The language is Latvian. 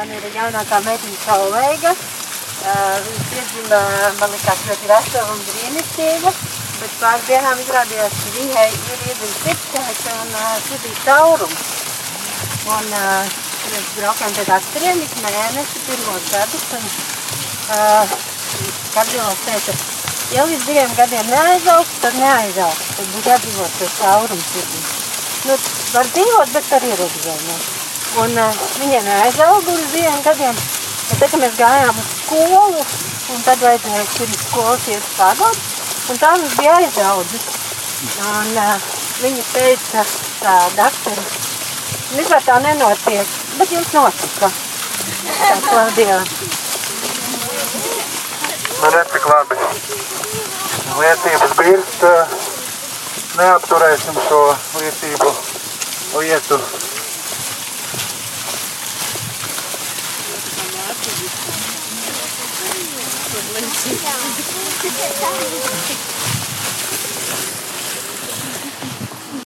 Man ir jaunākā meitene Solveiga. Uh, viņa piedzima, man likās, ļoti vesela un brīnišķīga. Bet pāris dienām izrādījās, ka viņai ir iedzimis sirdskārta un uh, sirdī caurums. Un uh, mēs braukājām pie daktariem ik mēnesi pirmos gadus. Un, uh, kardiologs teica, ja līdz diviem gadiem neaizaugs, tad neaizaugs. Tad būs jādzīvot pie caurums sirdī. Nu, var dzīvot, bet ar ierobežojumiem. Un uh, viņa neaizauga līdz diviem gadiem. Bet tad, kad mēs gājām uz skolu, un tad vajadzēja skolas iet pārbaudīt, un tā mums bija aizaudzis. Un uh, viņa teica, tā daktari, vispār tā nenotiek, bet jums notika. Tā paldies. Nu, necik labi. Liecības birst, neapturēsim šo liecību lietu. Bluetooth.